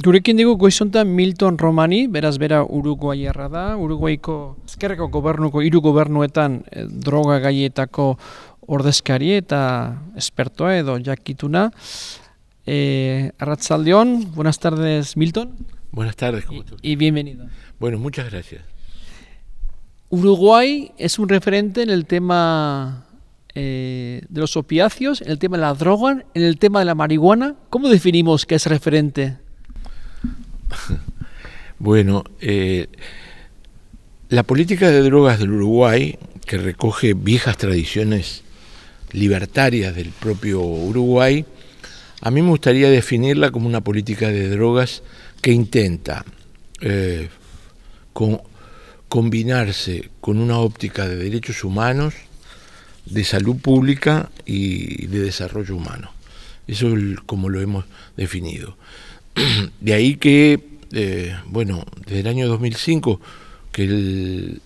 Gurekin dugu goizontan Milton Romani, beraz bera Uruguayarra da, Uruguaiko ezkerreko gobernuko hiru gobernuetan eh, droga gaietako ordezkari eta espertoa edo jakituna. Eh, Arratzaldeon, buenas tardes Milton. Buenas tardes, ¿cómo estás? Y, y bienvenido. Bueno, muchas gracias. Uruguay es un referente en el tema eh, de los opiáceos, en el tema de la droga, en el tema de la marihuana. ¿Cómo definimos que es referente? bueno, eh, la política de drogas del Uruguay, que recoge viejas tradiciones libertarias del propio Uruguay, a mí me gustaría definirla como una política de drogas que intenta eh, combinarse con una óptica de derechos humanos, de salud pública y de desarrollo humano. Eso es como lo hemos definido. De ahí que, eh, bueno, desde el año 2005, que el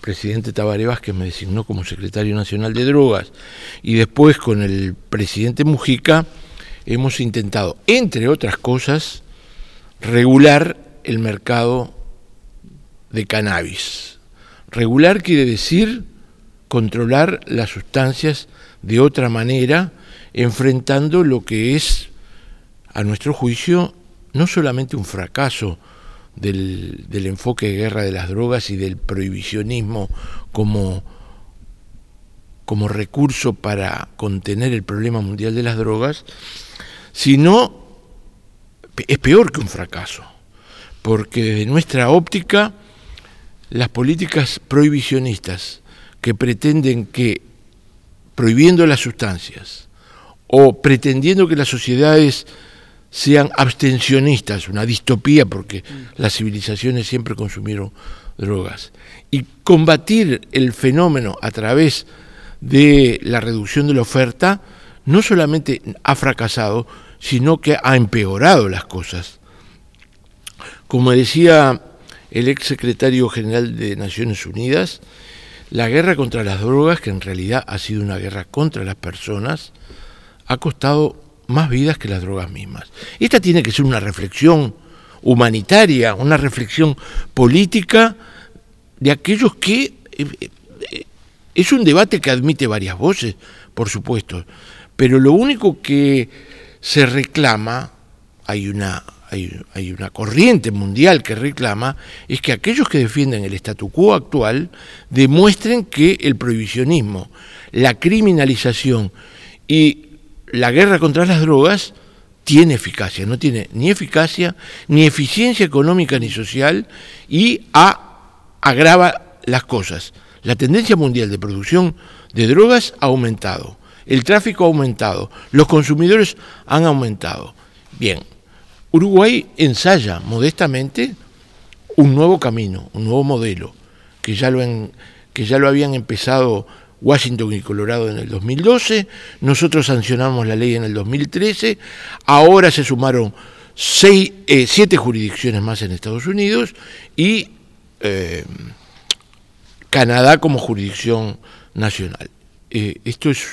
presidente Tabaré Vázquez me designó como secretario nacional de drogas, y después con el presidente Mujica, hemos intentado, entre otras cosas, regular el mercado de cannabis. Regular quiere decir controlar las sustancias de otra manera, enfrentando lo que es, a nuestro juicio, no solamente un fracaso del, enfoque de guerra de las drogas y del prohibicionismo como, como recurso para contener el problema mundial de las drogas, sino es peor que un fracaso, porque desde nuestra óptica las políticas prohibicionistas que pretenden que prohibiendo las sustancias o pretendiendo que las sociedades sean abstencionistas, una distopía porque mm. las civilizaciones siempre consumieron drogas, y combatir el fenómeno a través de la reducción de la oferta, no solamente ha fracasado, sino que ha empeorado las cosas. Como decía el ex secretario general de Naciones Unidas, la guerra contra las drogas, que en realidad ha sido una guerra contra las personas, ha costado más vidas que las drogas mismas. Esta tiene que ser una reflexión humanitaria, una reflexión política de aquellos que... Eh, eh, es un debate que admite varias voces, por supuesto, pero lo único que se reclama, hay una, hay, una corriente mundial que reclama, es que aquellos que defienden el statu quo actual demuestren que el prohibicionismo, la criminalización y la guerra contra las drogas tiene eficacia, no tiene ni eficacia, ni eficiencia económica ni social y agrava las cosas. La tendencia mundial de producción de drogas ha aumentado, el tráfico ha aumentado, los consumidores han aumentado. Bien, Uruguay ensaya modestamente un nuevo camino, un nuevo modelo, que ya lo, que ya lo habían empezado Washington y Colorado en el 2012, nosotros sancionamos la ley en el 2013, ahora se sumaron seis, eh, siete jurisdicciones más en Estados Unidos y eh, Canadá como jurisdicción nacional. Eh, esto es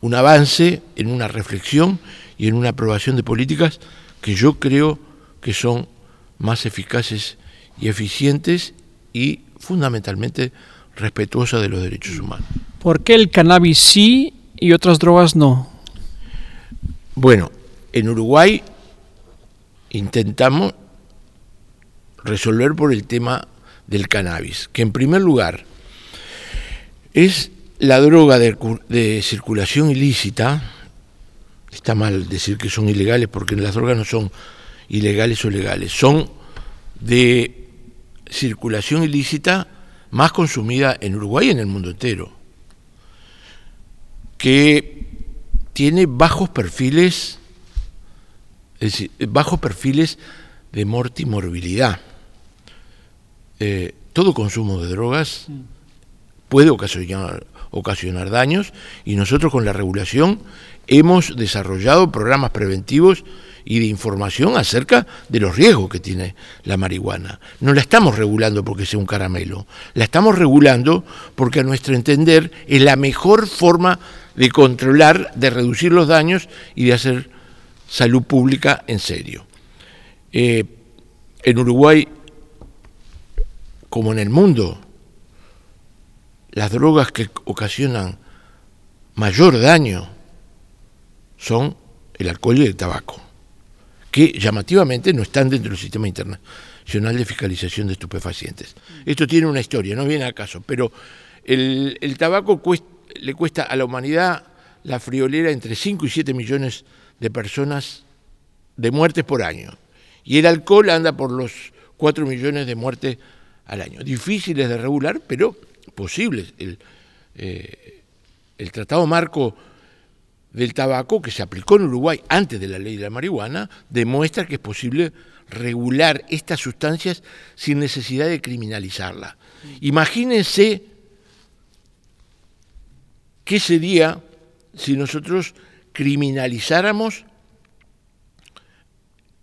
un avance en una reflexión y en una aprobación de políticas que yo creo que son más eficaces y eficientes y fundamentalmente respetuosa de los derechos humanos. ¿Por qué el cannabis sí y otras drogas no? Bueno, en Uruguay intentamos resolver por el tema del cannabis, que en primer lugar es la droga de, circulación ilícita, está mal decir que son ilegales porque las drogas no son ilegales o legales, son de circulación ilícita más consumida en Uruguay y en el mundo entero, que tiene bajos perfiles, es decir, bajos perfiles de mortimorbilidad. Eh, todo consumo de drogas puede ocasionar, ocasionar daños y nosotros con la regulación hemos desarrollado programas preventivos y de información acerca de los riesgos que tiene la marihuana. No la estamos regulando porque sea un caramelo, la estamos regulando porque a nuestro entender es la mejor forma de controlar, de reducir los daños y de hacer salud pública en serio. Eh, en Uruguay, como en el mundo, las drogas que ocasionan mayor daño son el alcohol y el tabaco, que llamativamente no están dentro del sistema internacional de fiscalización de estupefacientes. Esto tiene una historia, no viene al caso, pero el, tabaco le cuesta a la humanidad la friolera entre 5 y 7 millones de personas de muertes por año. Y el alcohol anda por los 4 millones de muertes al año. Difíciles de regular, pero posibles. El, eh, el Tratado Marco del Tabaco, que se aplicó en Uruguay antes de la ley de la marihuana, demuestra que es posible regular estas sustancias sin necesidad de criminalizarla. Imagínense qué sería si nosotros criminalizáramos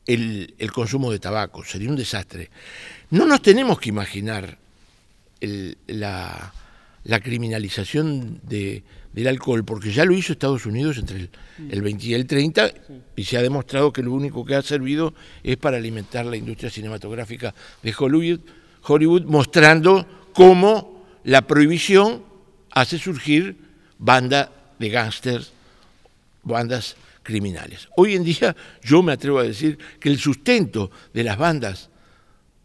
el, consumo de tabaco, sería un desastre. No nos tenemos que imaginar la, criminalización del alcohol, porque ya lo hizo Estados Unidos entre el, 20 y el 30 y se ha demostrado que lo único que ha servido es para alimentar la industria cinematográfica de Hollywood, Hollywood mostrando cómo la prohibición hace surgir bandas de gángsters, bandas criminales. Hoy en día yo me atrevo a decir que el sustento de las bandas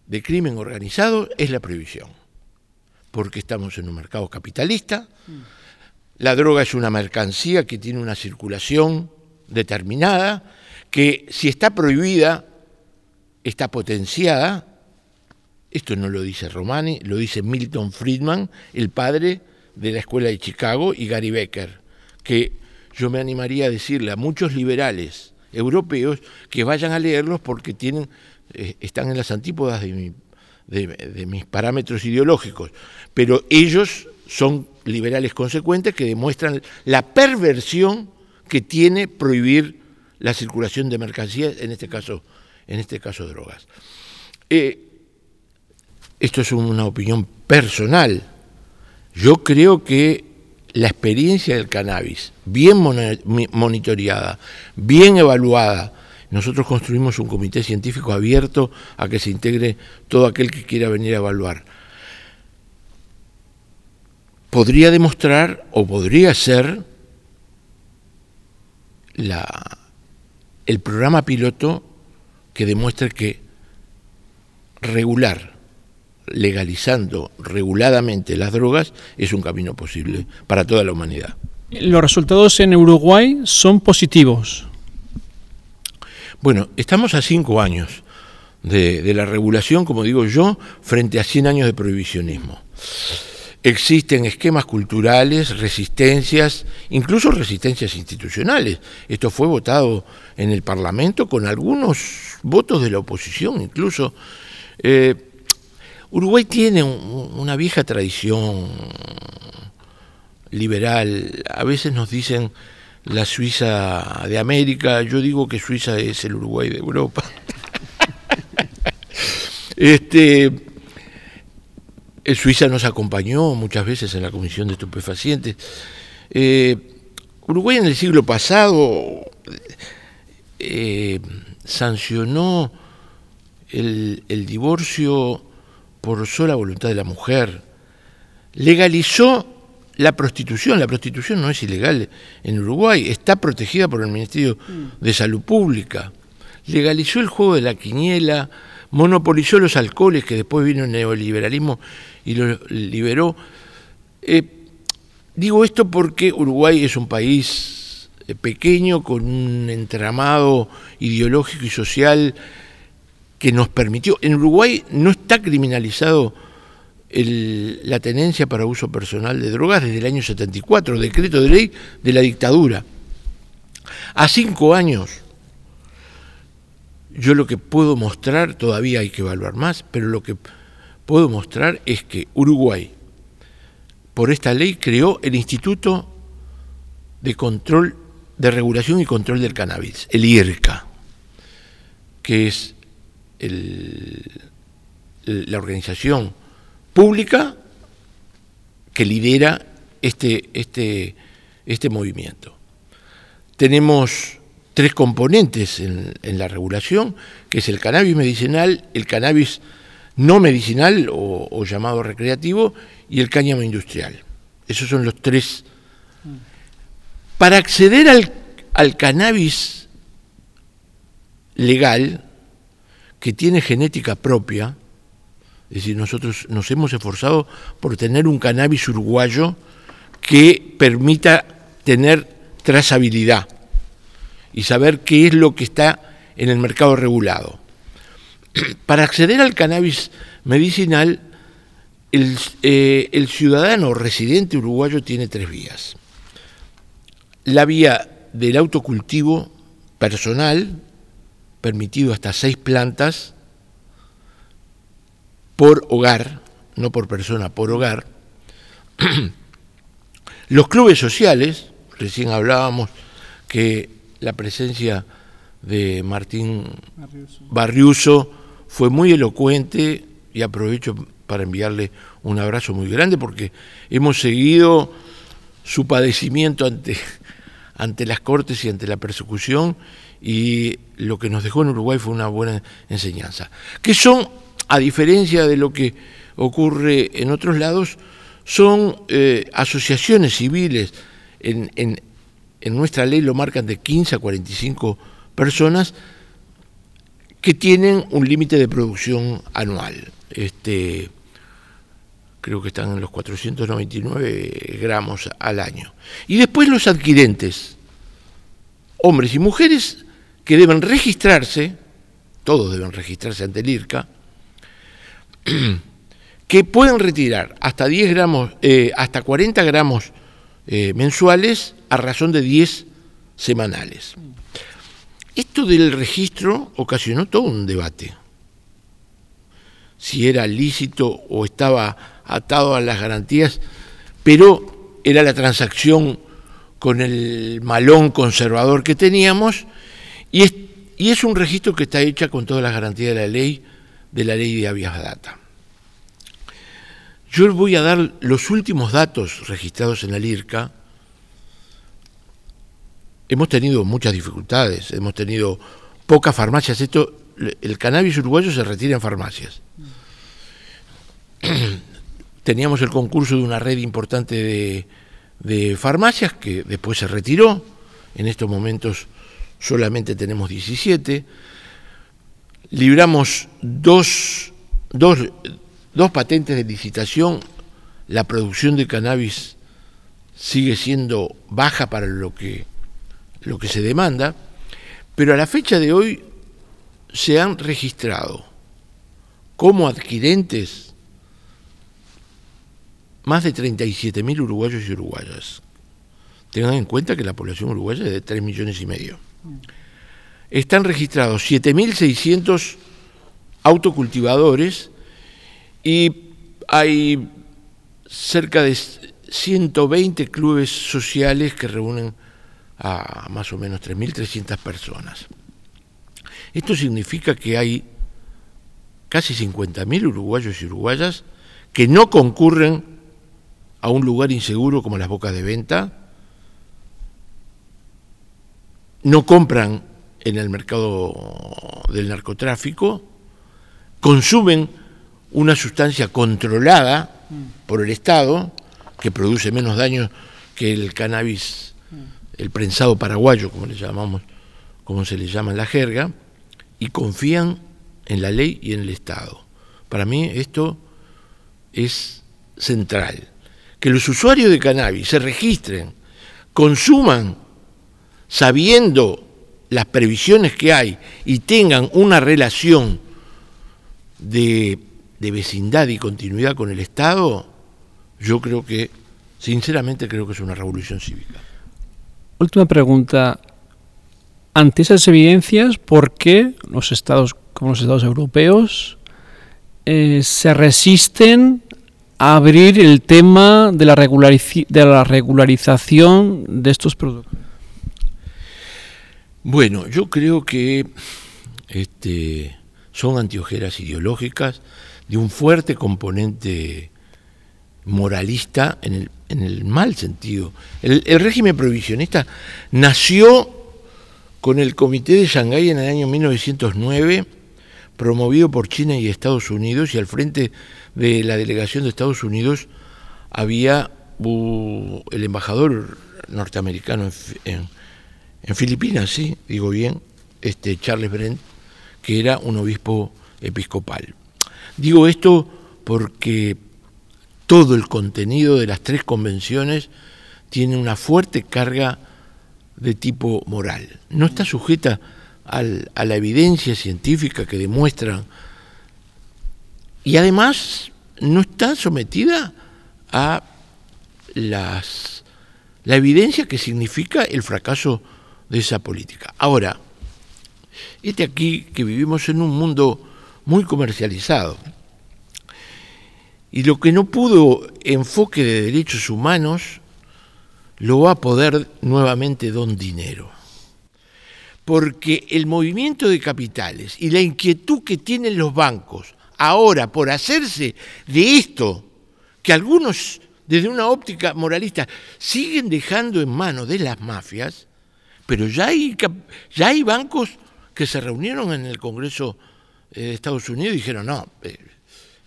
de crimen organizado es la prohibición, porque estamos en un mercado capitalista, la droga es una mercancía que tiene una circulación determinada, que si está prohibida, está potenciada, esto no lo dice Romani, lo dice Milton Friedman, el padre de la Escuela de Chicago, y Gary Becker, que yo me animaría a decirle a muchos liberales europeos que vayan a leerlos porque tienen, eh, están en las antípodas de, de mis parámetros ideológicos, pero ellos son liberales consecuentes que demuestran la perversión que tiene prohibir la circulación de mercancías, en este caso, en este caso drogas. Eh, esto es una opinión personal. Yo creo que la experiencia del cannabis, bien monitoreada, bien evaluada, nosotros construimos un comité científico abierto a que se integre todo aquel que quiera venir a evaluar. Podría demostrar o podría ser la, el programa piloto que demuestre que regular legalizando reguladamente las drogas es un camino posible para toda la humanidad. ¿Los resultados en Uruguay son positivos? Bueno, estamos a cinco años de, la regulación, como digo yo, frente a 100 años de prohibicionismo. Existen esquemas culturales, resistencias, incluso resistencias institucionales. Esto fue votado en el Parlamento con algunos votos de la oposición, incluso. Eh, Uruguay tiene una vieja tradición liberal. A veces nos dicen la Suiza de América, yo digo que Suiza es el Uruguay de Europa. este, Suiza nos acompañó muchas veces en la Comisión de Estupefacientes. Eh, Uruguay en el siglo pasado eh, sancionó el, el divorcio por sola voluntad de la mujer, legalizó la prostitución. La prostitución no es ilegal en Uruguay, está protegida por el Ministerio mm. de Salud Pública. Legalizó el juego de la quiniela, monopolizó los alcoholes, que después vino el neoliberalismo y lo liberó. Eh, digo esto porque Uruguay es un país eh, pequeño, con un entramado ideológico y social que nos permitió. En Uruguay no está criminalizado la tenencia para uso personal de drogas desde el año 74, decreto de ley de la dictadura. A cinco años, yo lo que puedo mostrar, todavía hay que evaluar más, pero lo que puedo mostrar es que Uruguay, por esta ley, creó el Instituto de Control, de Regulación y Control del Cannabis, el IRCA, que es la organización pública que lidera este, este, este movimiento. Tenemos tres componentes en, la regulación, que es el cannabis medicinal, el cannabis no medicinal o, llamado recreativo y el cáñamo industrial. Esos son los tres. Para acceder al, al cannabis legal, que tiene genética propia, es decir, nosotros nos hemos esforzado por tener un cannabis uruguayo que permita tener trazabilidad y saber qué es lo que está en el mercado regulado. Para acceder al cannabis medicinal, el, eh, ciudadano residente uruguayo tiene tres vías. La vía del autocultivo personal, permitido hasta seis plantas por hogar, no por persona, por hogar. Los clubes sociales, recién hablábamos que la presencia de Martín Barriuso. fue muy elocuente y aprovecho para enviarle un abrazo muy grande porque hemos seguido su padecimiento ante, ante las cortes y ante la persecución y lo que nos dejó en Uruguay fue una buena enseñanza. Que son, a diferencia de lo que ocurre en otros lados, son eh, asociaciones civiles en, en nuestra ley lo marcan de 15 a 45 personas que tienen un límite de producción anual. Este, creo que están en los 499 gramos al año. Y después los adquirentes, hombres y mujeres que deben registrarse, todos deben registrarse ante el IRCA, que pueden retirar hasta 10 gramos, eh, hasta 40 gramos eh, mensuales a razón de 10 semanales. Esto del registro ocasionó todo un debate. Si era lícito o estaba atado a las garantías, pero era la transacción con el malón conservador que teníamos y es, un registro que está hecho con todas las garantías de la ley, de la ley de habeas data. Yo voy a dar los últimos datos registrados en el IRCA. Hemos tenido muchas dificultades, hemos tenido pocas farmacias. Esto, el cannabis uruguayo se retira en farmacias. Teníamos el concurso de una red importante de, de farmacias que después se retiró. En estos momentos solamente tenemos 17. Libramos dos, dos dos patentes de licitación, la producción de cannabis sigue siendo baja para lo que, lo que se demanda, pero a la fecha de hoy se han registrado como adquirentes más de 37.000 uruguayos y uruguayas. Tengan en cuenta que la población uruguaya es de 3 millones y medio. Están registrados 7.600 autocultivadores y hay cerca de 120 clubes sociales que reúnen a más o menos 3.300 personas. Esto significa que hay casi 50.000 uruguayos y uruguayas que no concurren a un lugar inseguro como las bocas de venta, no compran en el mercado del narcotráfico, consumen una sustancia controlada por el Estado, que produce menos daño que el cannabis, el prensado paraguayo, como le llamamos, como se le llama en la jerga, y confían en la ley y en el Estado. Para mí esto es central. Que los usuarios de cannabis se registren, consuman sabiendo las previsiones que hay y tengan una relación de de vecindad y continuidad con el Estado, yo creo que, sinceramente creo que es una revolución cívica. Última pregunta. Ante esas evidencias, ¿por qué los estados, como los estados europeos, eh, se resisten a abrir el tema de la, de la regularización de estos productos? Bueno, yo creo que este, son antiojeras ideológicas de un fuerte componente moralista en el, en el mal sentido. El, régimen prohibicionista nació con el Comité de Shanghái en el año 1909, promovido por China y Estados Unidos, y al frente de la delegación de Estados Unidos había el embajador norteamericano en, Filipinas, sí, digo bien, este Charles Brent, que era un obispo episcopal. Digo esto porque todo el contenido de las tres convenciones tiene una fuerte carga de tipo moral. No está sujeta a la evidencia científica que demuestran y además no está sometida a las, la evidencia que significa el fracaso de esa política. Ahora, este aquí que vivimos en un mundo muy comercializado, y lo que no pudo enfoque de derechos humanos, lo va a poder nuevamente don dinero. Porque el movimiento de capitales y la inquietud que tienen los bancos ahora por hacerse de esto, que algunos desde una óptica moralista siguen dejando en manos de las mafias, pero ya hay, ya hay bancos que se reunieron en el Congreso de Estados Unidos dijeron, no, eh,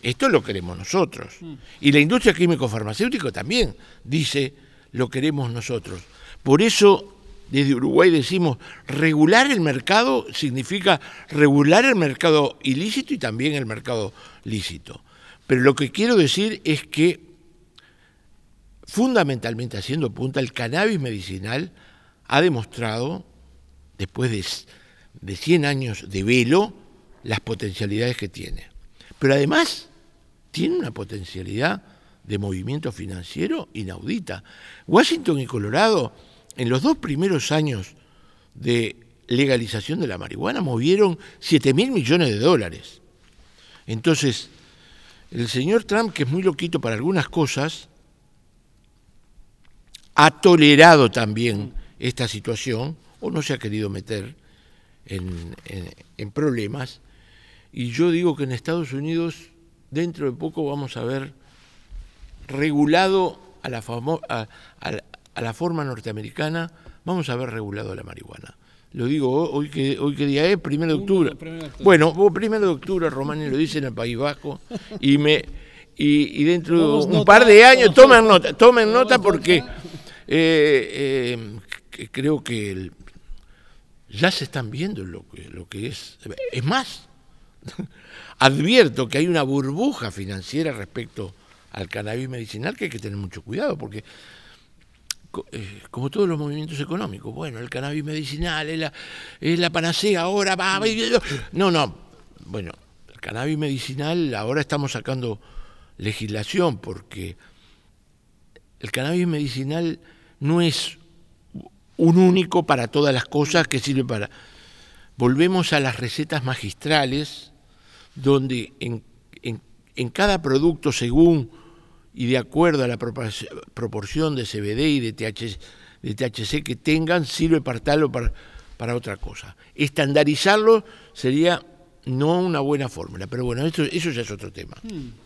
esto lo queremos nosotros. Y la industria químico-farmacéutica también dice, lo queremos nosotros. Por eso, desde Uruguay decimos, regular el mercado significa regular el mercado ilícito y también el mercado lícito. Pero lo que quiero decir es que, fundamentalmente haciendo punta, el cannabis medicinal ha demostrado, después de, de 100 años de velo, las potencialidades que tiene. Pero además tiene una potencialidad de movimiento financiero inaudita. Washington y Colorado, en los dos primeros años de legalización de la marihuana, movieron 7 mil millones de dólares. Entonces, el señor Trump, que es muy loquito para algunas cosas, ha tolerado también esta situación, o no se ha querido meter en, en problemas, y yo digo que en Estados Unidos dentro de poco vamos a ver regulado a la, a, la forma norteamericana, vamos a ver regulado la marihuana. Lo digo hoy que hoy qué día es, primero de octubre. Bueno, primero de octubre, Romani lo dice en el País Vasco, y me y, dentro de un par de años, tomen nota, tomen nota porque eh, eh, creo que ya se están viendo lo que, lo que es. Es más, advierto que hay una burbuja financiera respecto al cannabis medicinal que hay que tener mucho cuidado, porque eh, como todos los movimientos económicos, bueno, el cannabis medicinal es la, es la panacea, ahora va, no, no, bueno, el cannabis medicinal ahora estamos sacando legislación porque el cannabis medicinal no es un único para todas las cosas que sirve para... Volvemos a las recetas magistrales, donde en, en cada producto, según y de acuerdo a la proporción de CBD y de THC, de THC que tengan, sirve para tal o para, para otra cosa. Estandarizarlo sería no una buena fórmula, pero bueno, eso, eso ya es otro tema. Hmm.